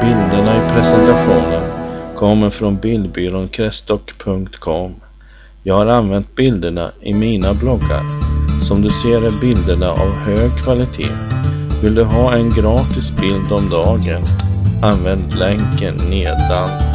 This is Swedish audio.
Bilderna i presentationen kommer från bildbyrån krestock.com. Jag har använt bilderna i mina bloggar. Som du ser är bilderna av hög kvalitet. Vill du ha en gratis bild om dagen? Använd länken nedan.